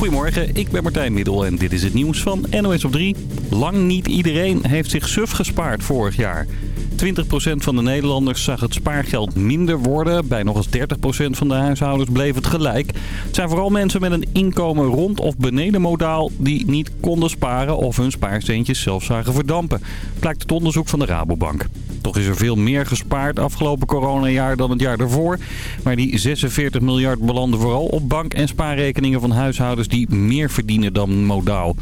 Goedemorgen, ik ben Martijn Middel en dit is het nieuws van NOS op 3. Lang niet iedereen heeft zich suf gespaard vorig jaar. 20% van de Nederlanders zag het spaargeld minder worden. Bij nog eens 30% van de huishoudens bleef het gelijk. Het zijn vooral mensen met een inkomen rond of beneden modaal die niet konden sparen of hun spaarcentjes zelf zagen verdampen. Blijkt het onderzoek van de Rabobank. Toch is er veel meer gespaard afgelopen coronajaar dan het jaar daarvoor. Maar die 46 miljard belanden vooral op bank- en spaarrekeningen van huishoudens die meer verdienen dan modaal.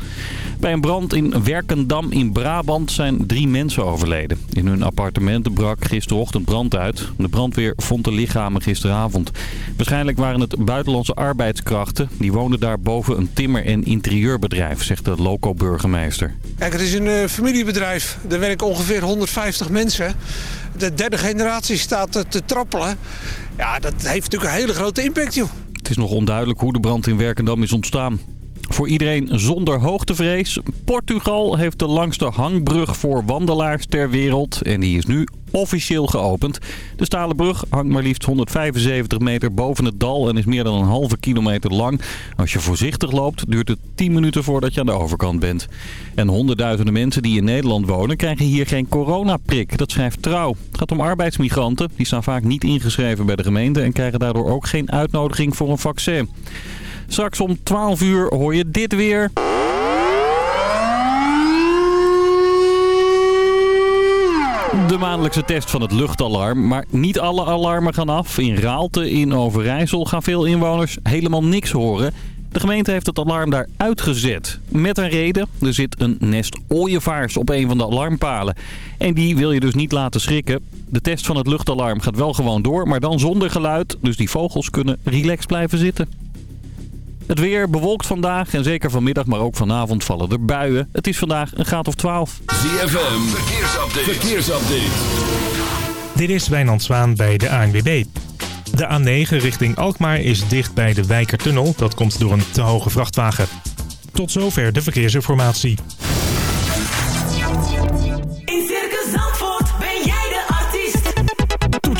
Bij een brand in Werkendam in Brabant zijn drie mensen overleden. In hun appartement brak gisterochtend brand uit. De brandweer vond de lichamen gisteravond. Waarschijnlijk waren het buitenlandse arbeidskrachten. Die woonden daar boven een timmer- en interieurbedrijf, zegt de loco-burgemeester. Kijk, het is een uh, familiebedrijf. Er werken ongeveer 150 mensen. De derde generatie staat te trappelen. Ja, dat heeft natuurlijk een hele grote impact, joh. Het is nog onduidelijk hoe de brand in Werkendam is ontstaan. Voor iedereen zonder hoogtevrees. Portugal heeft de langste hangbrug voor wandelaars ter wereld. En die is nu officieel geopend. De stalen brug hangt maar liefst 175 meter boven het dal en is meer dan een halve kilometer lang. Als je voorzichtig loopt duurt het 10 minuten voordat je aan de overkant bent. En honderdduizenden mensen die in Nederland wonen krijgen hier geen coronaprik. Dat schrijft Trouw. Het gaat om arbeidsmigranten. Die staan vaak niet ingeschreven bij de gemeente en krijgen daardoor ook geen uitnodiging voor een vaccin. Straks om 12 uur hoor je dit weer. De maandelijkse test van het luchtalarm. Maar niet alle alarmen gaan af. In Raalte in Overijssel gaan veel inwoners helemaal niks horen. De gemeente heeft het alarm daar uitgezet. Met een reden. Er zit een nest ooievaars op een van de alarmpalen. En die wil je dus niet laten schrikken. De test van het luchtalarm gaat wel gewoon door, maar dan zonder geluid. Dus die vogels kunnen relaxed blijven zitten. Het weer bewolkt vandaag en zeker vanmiddag, maar ook vanavond vallen er buien. Het is vandaag een graad of 12. ZFM, verkeersupdate. verkeersupdate. Dit is Wijnand Zwaan bij de ANWB. De A9 richting Alkmaar is dicht bij de Wijkertunnel. Dat komt door een te hoge vrachtwagen. Tot zover de verkeersinformatie.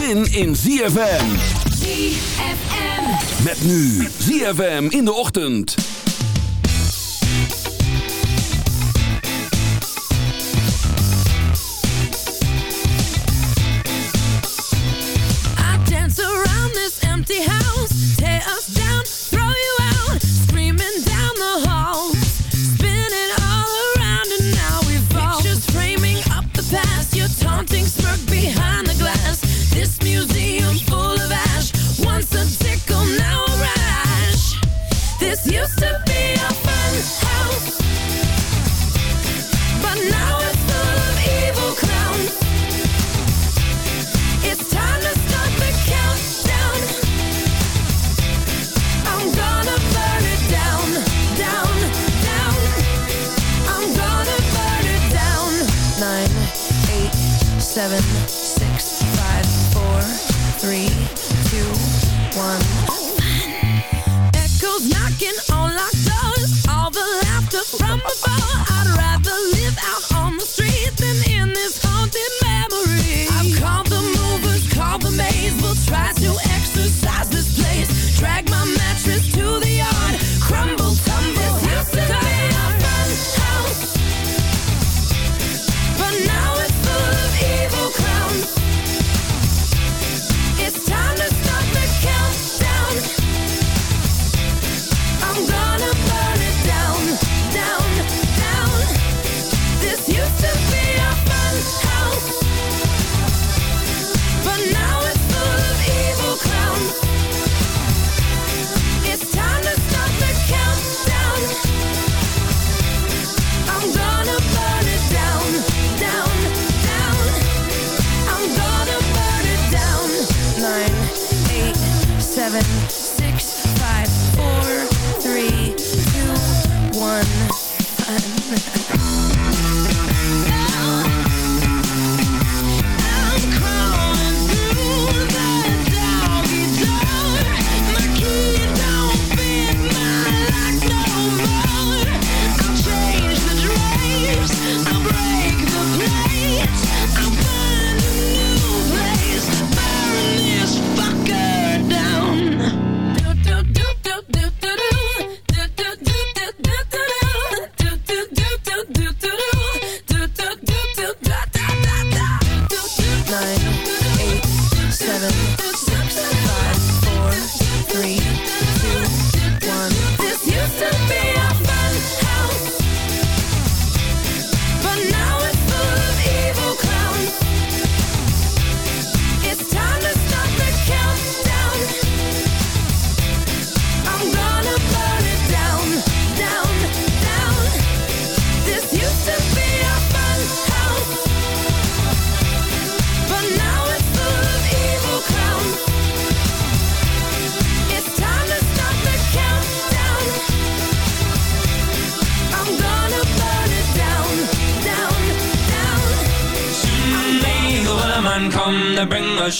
zin in ZFM. ZFM. Met nu ZFM in de ochtend. I dance around this empty house,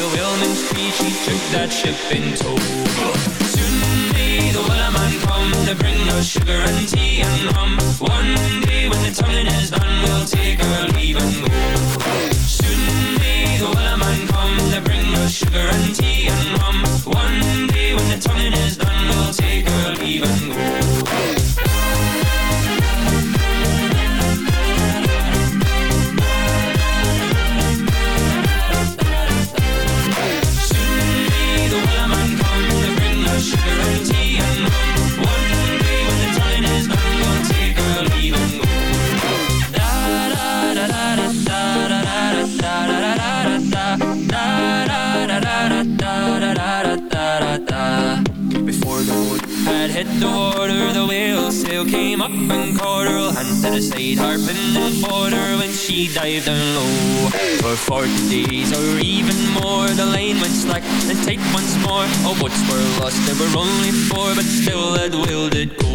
the whaleman's creed. She took that ship in tow. Soon may the wellerman come to bring us sugar and tea and rum. One day when the tonguing is done, we'll take our leave and go. Soon may the wellerman come to bring us sugar and tea and rum. One day when the tonguing is done, we'll take our leave and go. Hit the water, the whale sail came up and caught her. Hand to the side, harping and fought her when she dived down low. For forty days or even more, the line went slack and tight once more. All boats were lost, there were only four, but still that whale did go.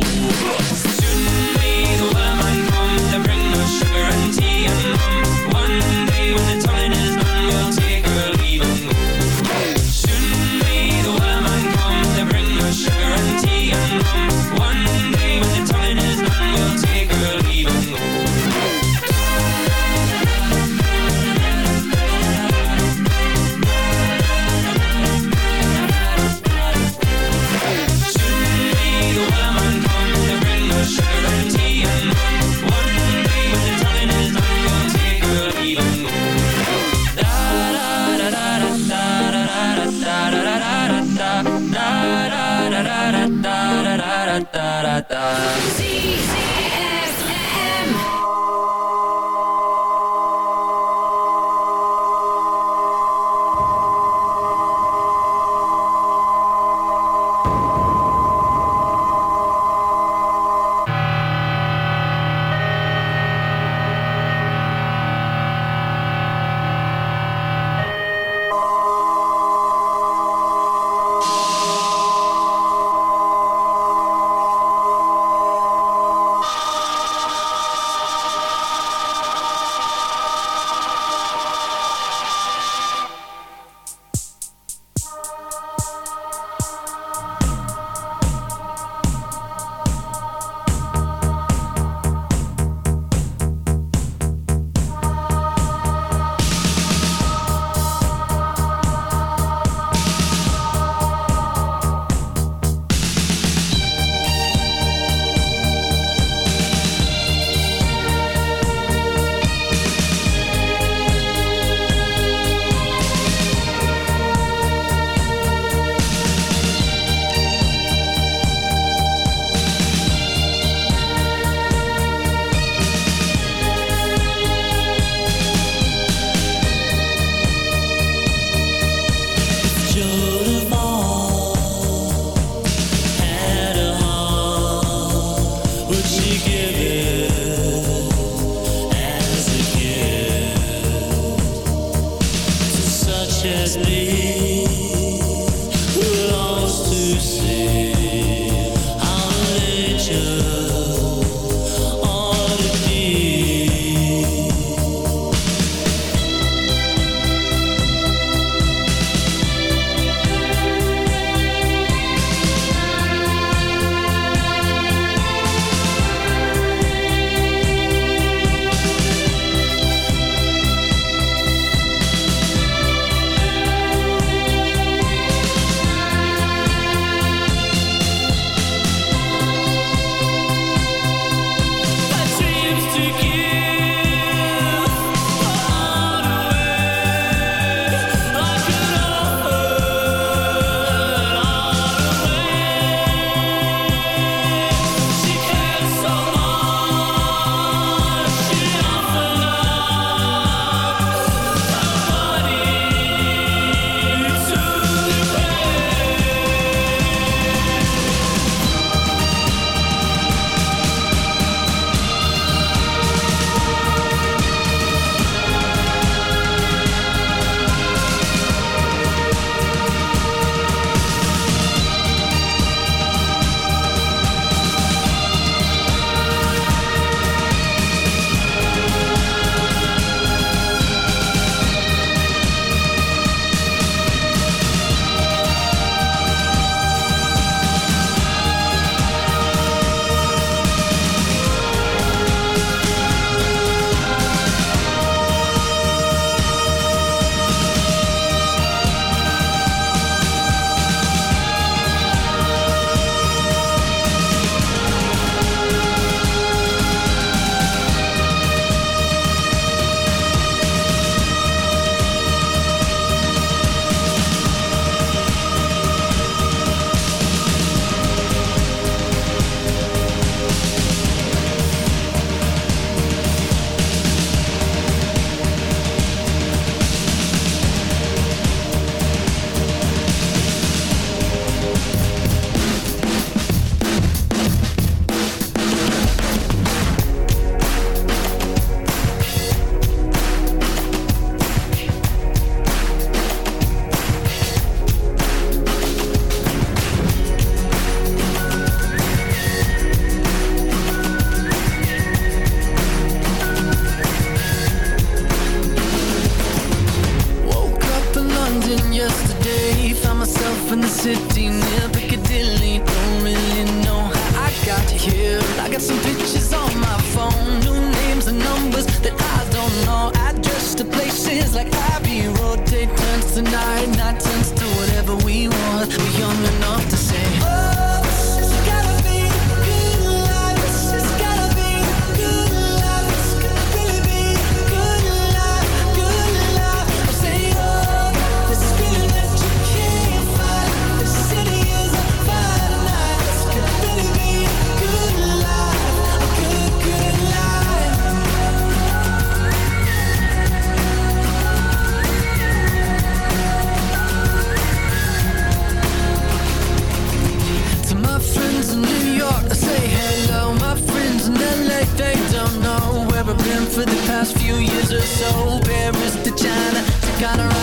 past few years or so. Paris to China, to Chicago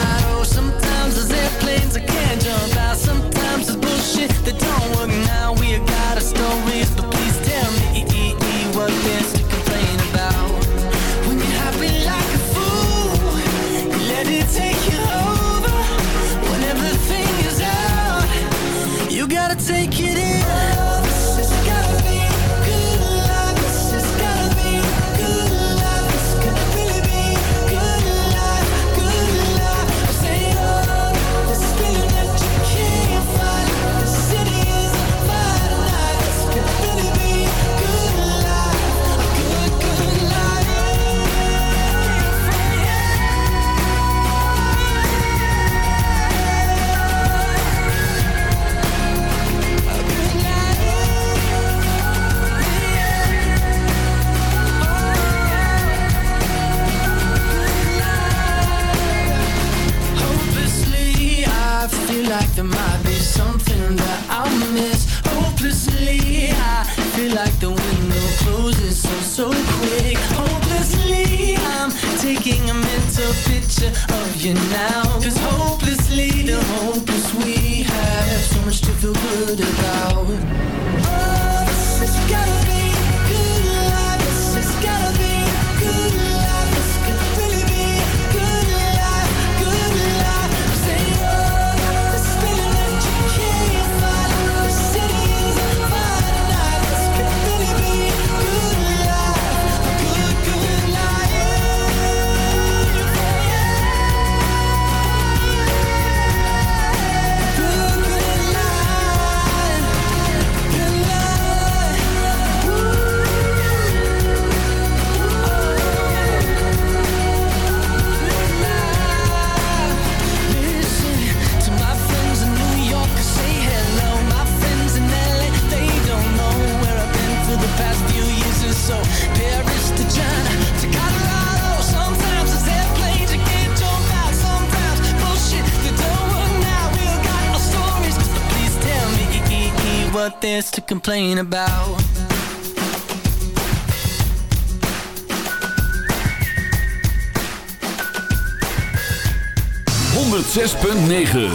complain about. Zes punt negen.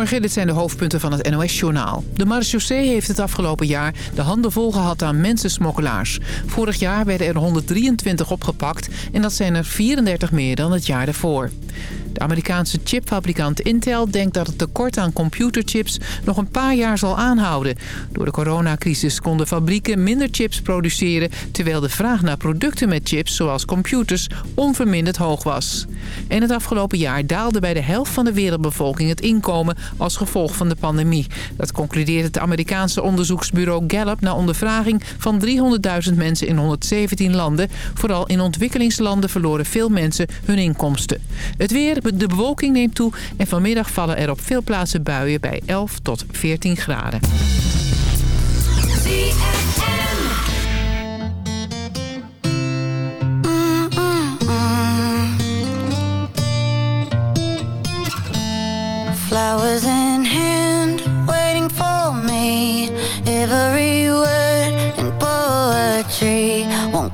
Goedemorgen, dit zijn de hoofdpunten van het NOS-journaal. De marechaussee heeft het afgelopen jaar de handen vol gehad aan mensensmokkelaars. Vorig jaar werden er 123 opgepakt en dat zijn er 34 meer dan het jaar daarvoor. De Amerikaanse chipfabrikant Intel denkt dat het tekort aan computerchips nog een paar jaar zal aanhouden. Door de coronacrisis konden fabrieken minder chips produceren... terwijl de vraag naar producten met chips, zoals computers, onverminderd hoog was. En het afgelopen jaar daalde bij de helft van de wereldbevolking het inkomen als gevolg van de pandemie. Dat concludeert het Amerikaanse onderzoeksbureau Gallup na ondervraging van 300.000 mensen in 117 landen. Vooral in ontwikkelingslanden verloren veel mensen hun inkomsten. Het weer, de bewolking neemt toe en vanmiddag vallen er op veel plaatsen buien bij 11 tot 14 graden. Flowers in hand, waiting for me. Every word in poetry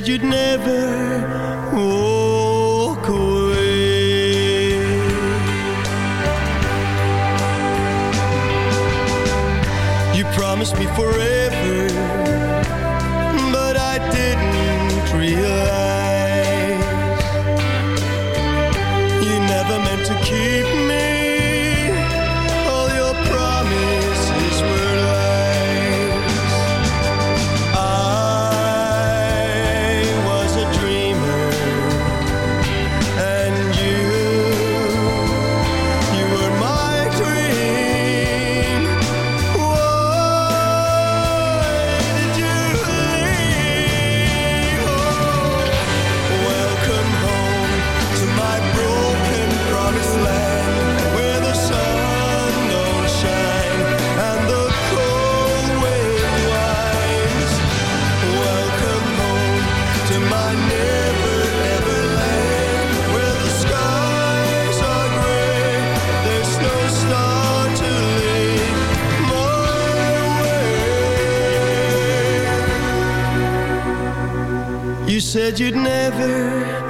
Said you'd never said you'd never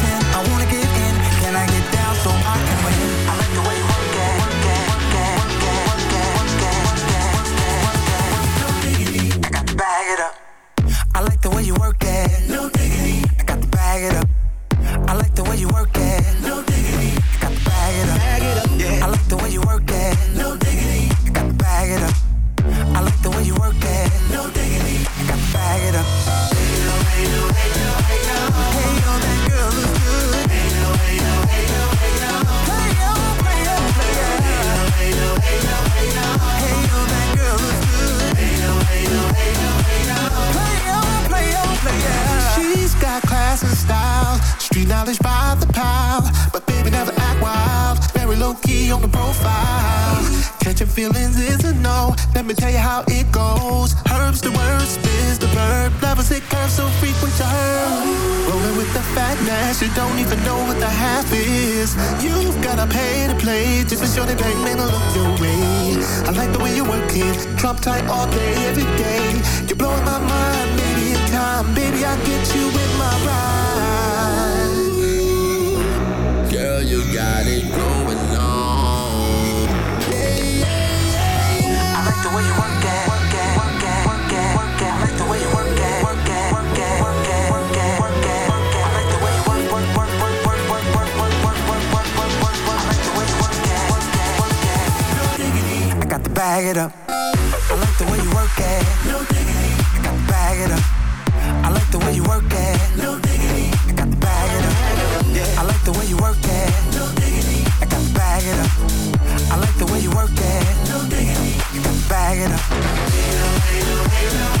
way you work it. No diggity. I got to bag it up. I like the way you work it. No diggity. I got to bag it up. Bag it up. Yeah. I like the way you work it. No low key on the profile. Catching feelings is a no. Let me tell you how it goes. Herbs the word, spins the verb. Levels it curves so frequent to her. Rolling with the fatness, you don't even know what the half is. You've gotta pay to play just to show that bang man look your way. I like the way you work it, drop tight all day, every day. You're blowing my mind, maybe in time, baby I get you with my ride. Girl, you got it bag it up. I like the way you work it. No diggity, I got to bag it up. I like the way you work it. No you. know